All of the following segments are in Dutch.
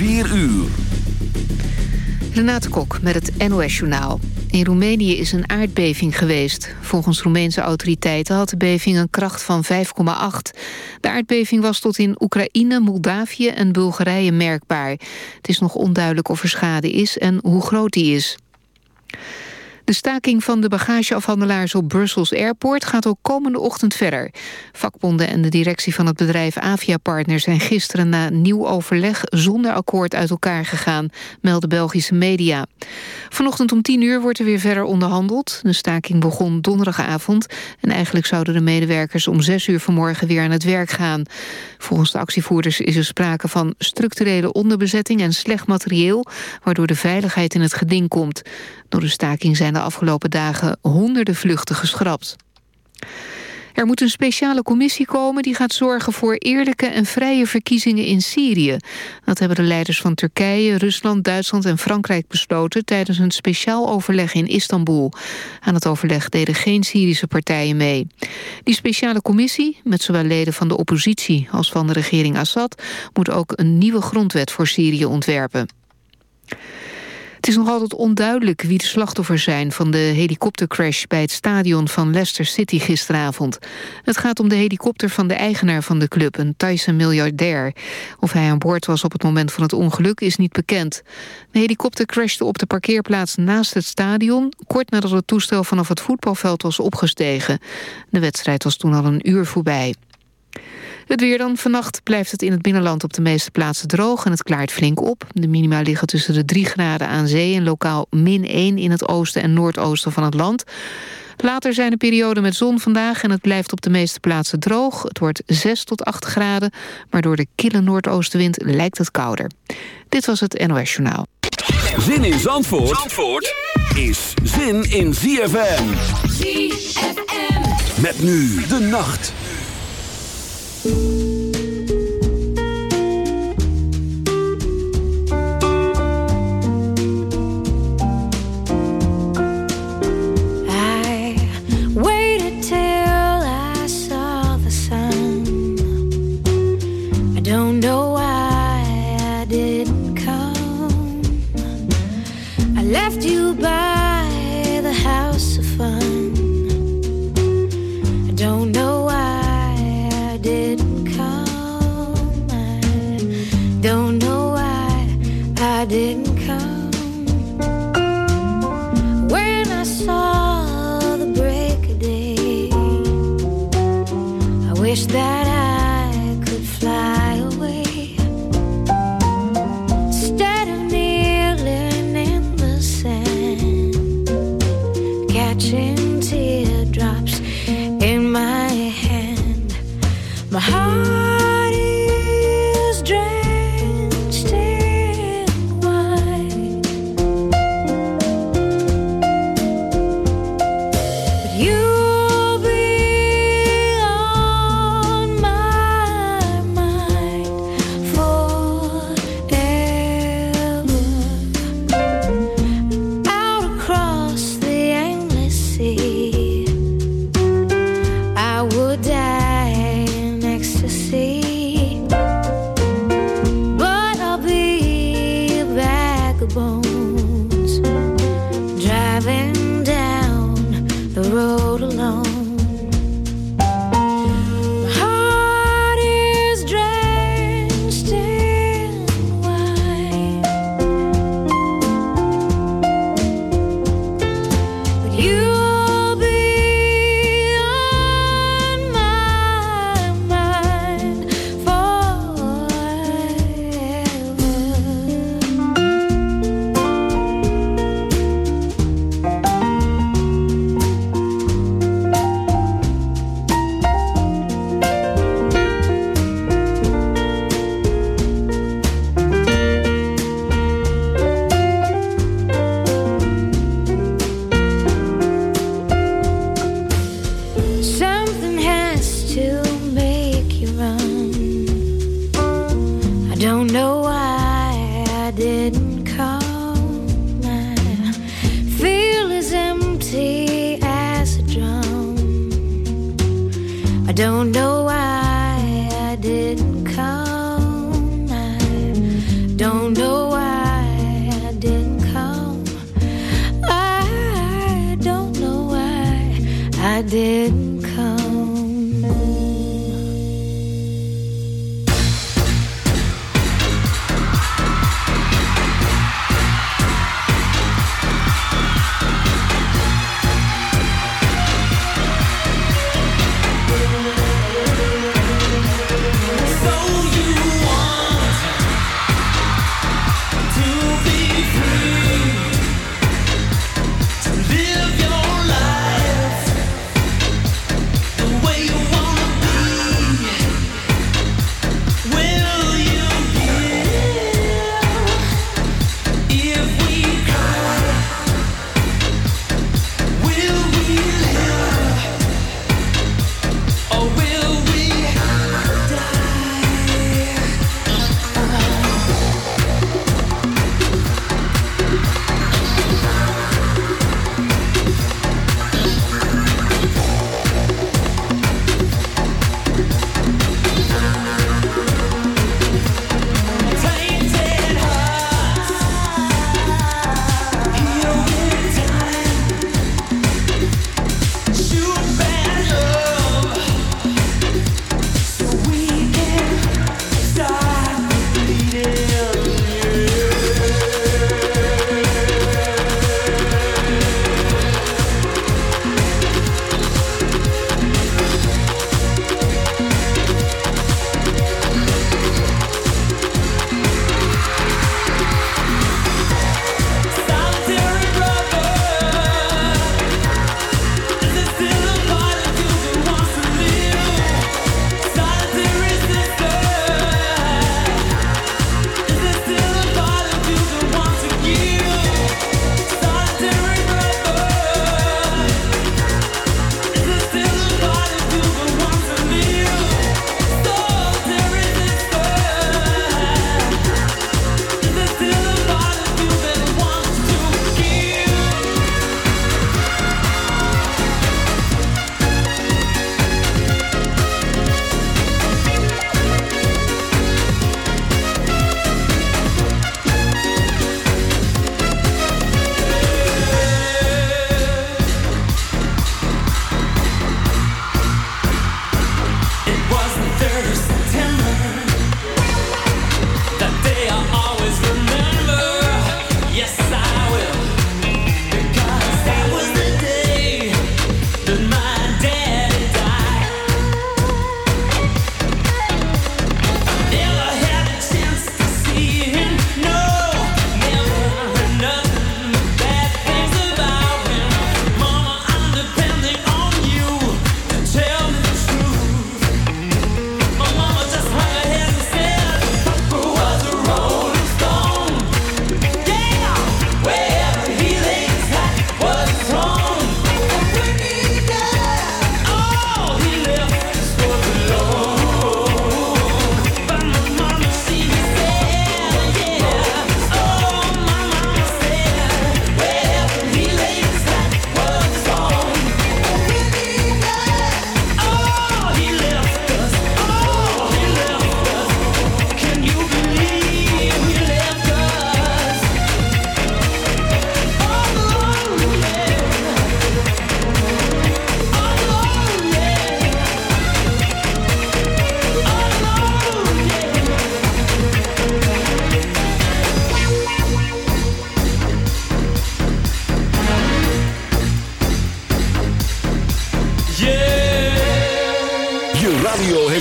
4 uur. Renate Kok met het NOS Journaal. In Roemenië is een aardbeving geweest. Volgens Roemeense autoriteiten had de beving een kracht van 5,8. De aardbeving was tot in Oekraïne, Moldavië en Bulgarije merkbaar. Het is nog onduidelijk of er schade is en hoe groot die is. De staking van de bagageafhandelaars op Brussels Airport gaat ook komende ochtend verder. Vakbonden en de directie van het bedrijf Avia Partner zijn gisteren na nieuw overleg zonder akkoord uit elkaar gegaan, melden Belgische media. Vanochtend om 10 uur wordt er weer verder onderhandeld. De staking begon donderdagavond en eigenlijk zouden de medewerkers om 6 uur vanmorgen weer aan het werk gaan. Volgens de actievoerders is er sprake van structurele onderbezetting en slecht materieel, waardoor de veiligheid in het geding komt. Door de staking zijn de afgelopen dagen honderden vluchten geschrapt. Er moet een speciale commissie komen die gaat zorgen voor eerlijke en vrije verkiezingen in Syrië. Dat hebben de leiders van Turkije, Rusland, Duitsland en Frankrijk besloten tijdens een speciaal overleg in Istanbul. Aan het overleg deden geen Syrische partijen mee. Die speciale commissie, met zowel leden van de oppositie als van de regering Assad, moet ook een nieuwe grondwet voor Syrië ontwerpen. Het is nog altijd onduidelijk wie de slachtoffers zijn... van de helikoptercrash bij het stadion van Leicester City gisteravond. Het gaat om de helikopter van de eigenaar van de club, een Thaise miljardair. Of hij aan boord was op het moment van het ongeluk is niet bekend. De helikopter crashte op de parkeerplaats naast het stadion... kort nadat het toestel vanaf het voetbalveld was opgestegen. De wedstrijd was toen al een uur voorbij. Het weer dan. Vannacht blijft het in het binnenland op de meeste plaatsen droog... en het klaart flink op. De minima liggen tussen de 3 graden aan zee... en lokaal min 1 in het oosten en noordoosten van het land. Later zijn er perioden met zon vandaag... en het blijft op de meeste plaatsen droog. Het wordt 6 tot 8 graden, maar door de kille noordoostenwind lijkt het kouder. Dit was het NOS Journaal. Zin in Zandvoort, Zandvoort is zin in ZFM. ZFM. Met nu de nacht. I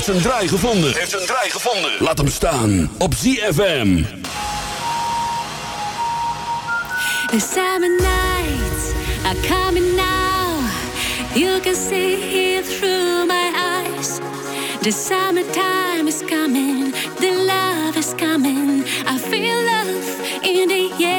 een draai gevonden. Heeft een draai gevonden. Laat hem staan op ZFM. The summer nights are coming now. You can see it through my eyes. The summertime is coming. The love is coming. I feel love in the air.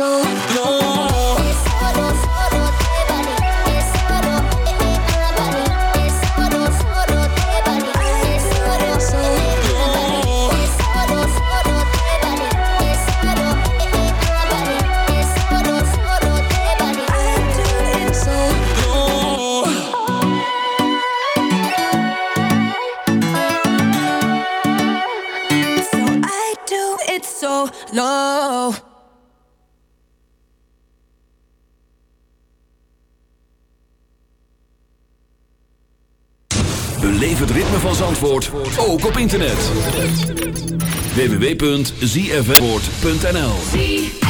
soul. Ook op internet. www.zfwoord.nl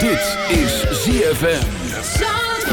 Dit is ZFM.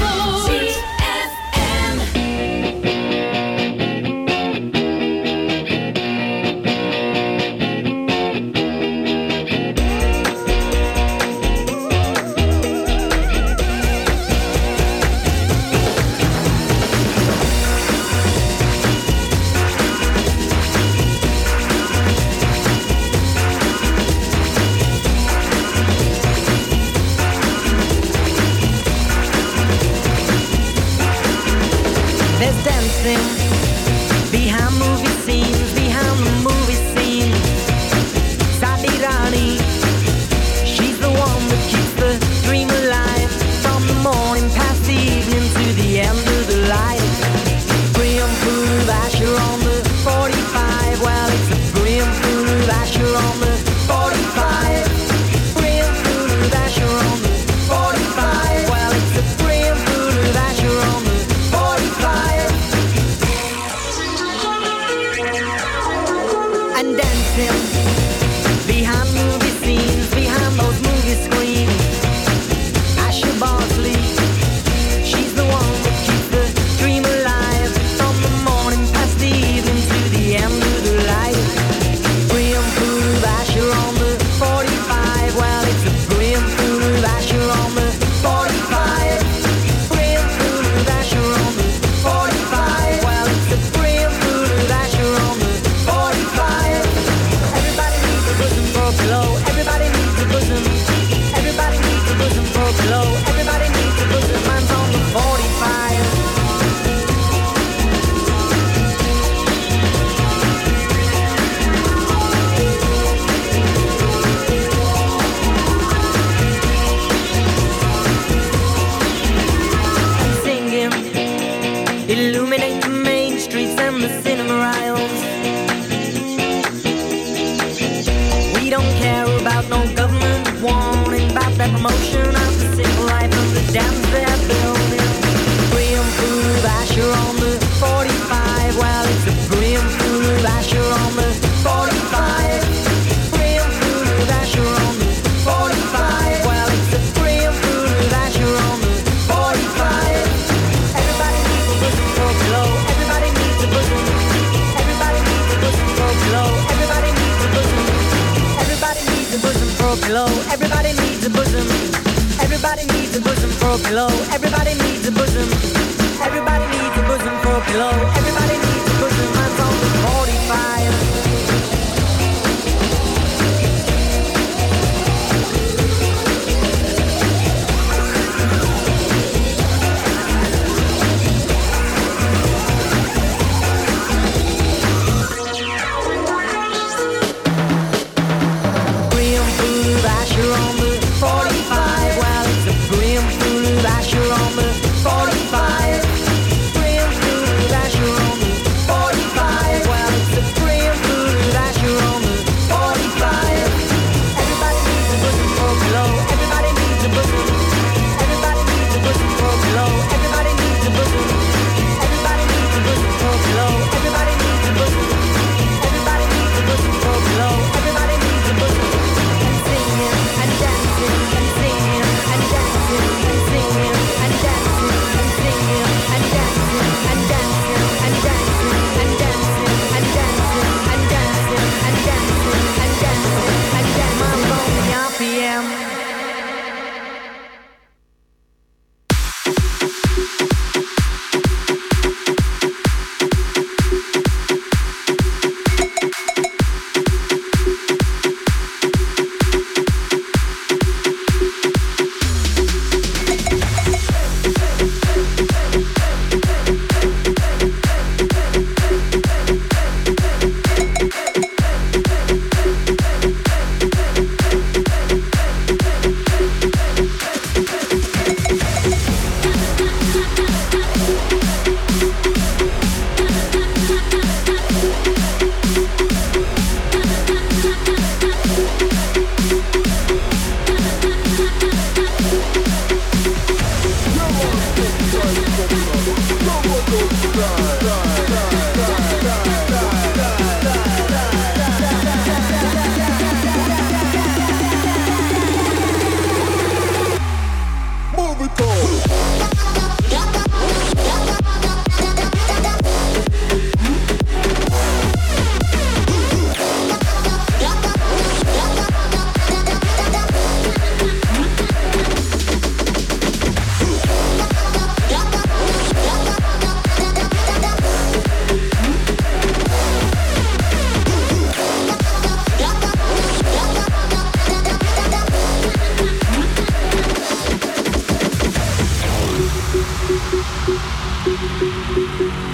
Música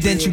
president, you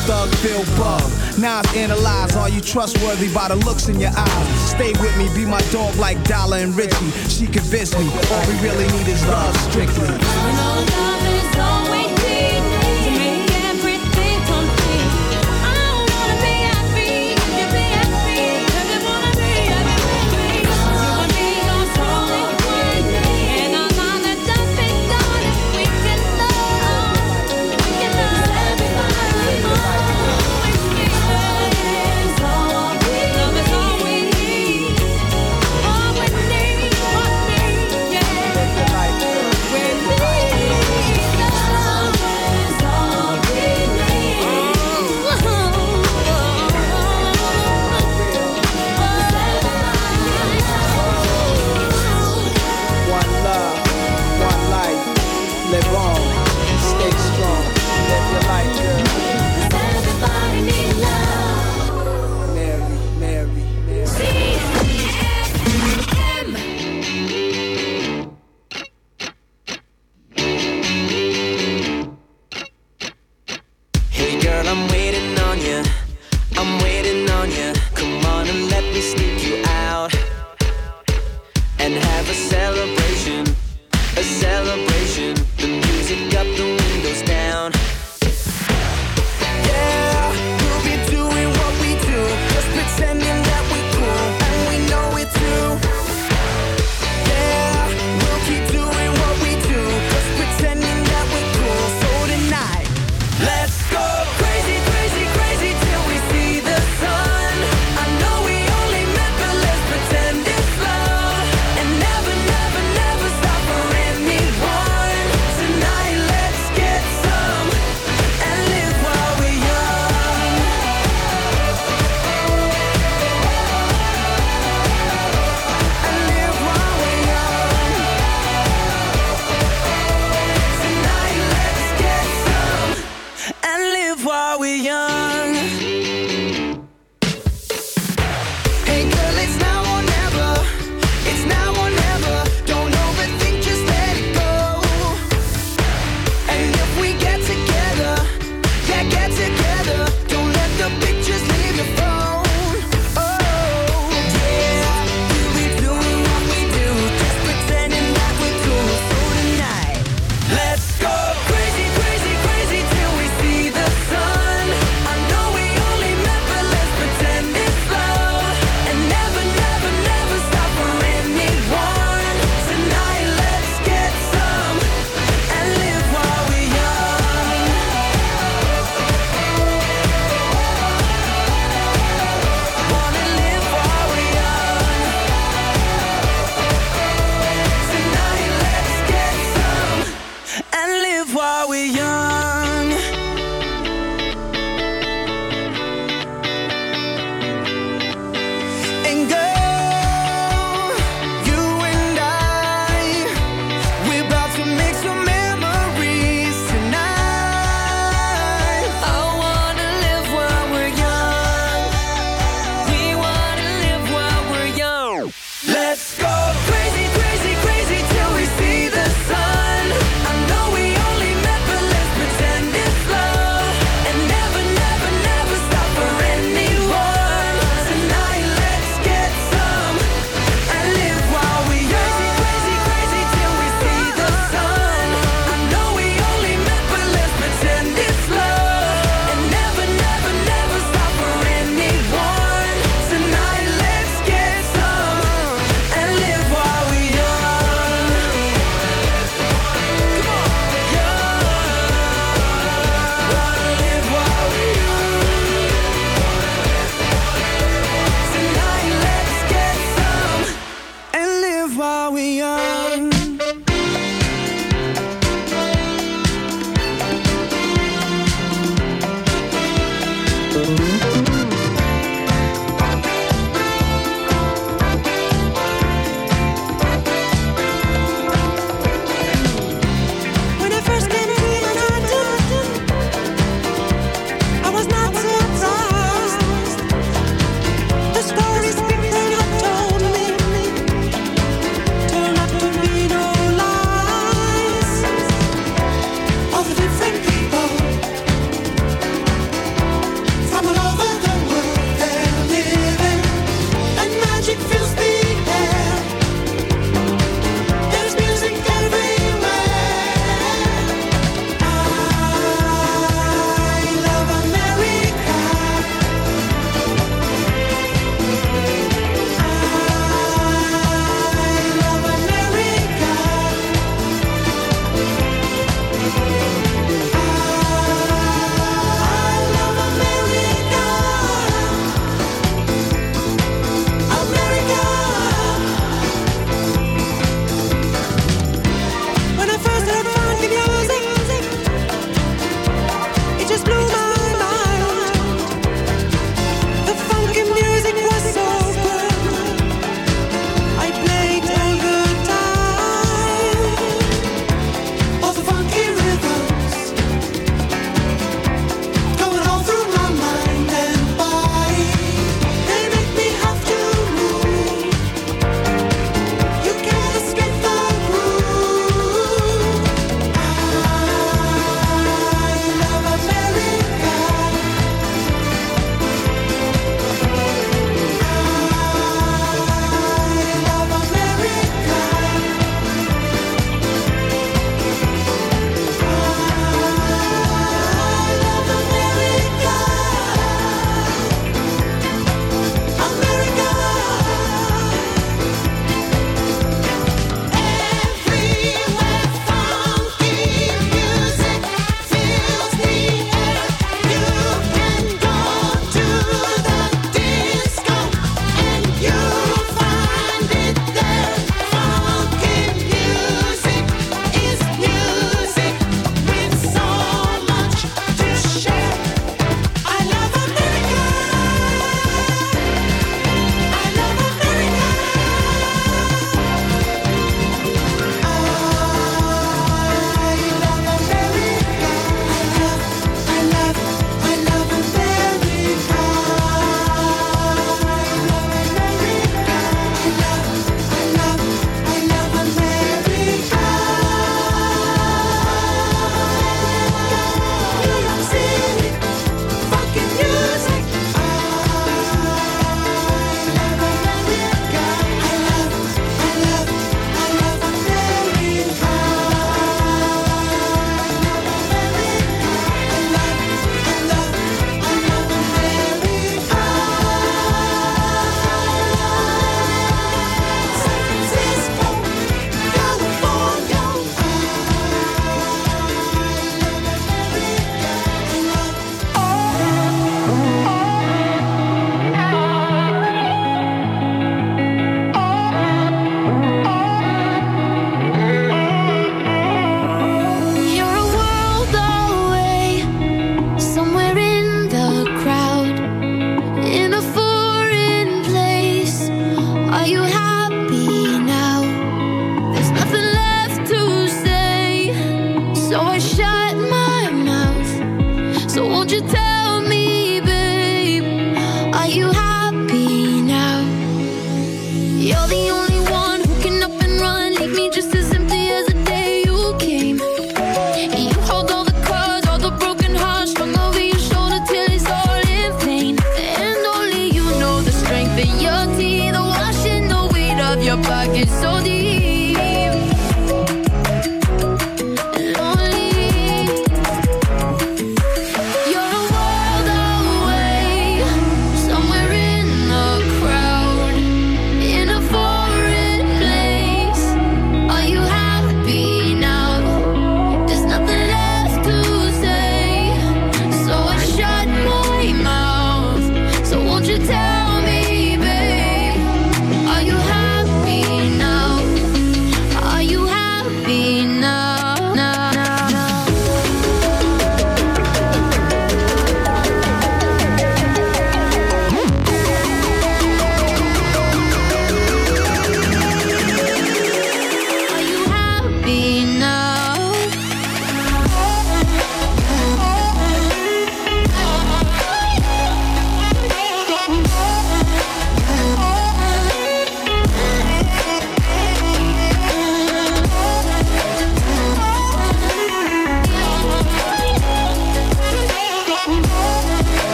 thug feel bug. Now I've analyzed, are you trustworthy by the looks in your eyes? Stay with me, be my dog like Dollar and Richie. She convinced me, all we really need is love strictly.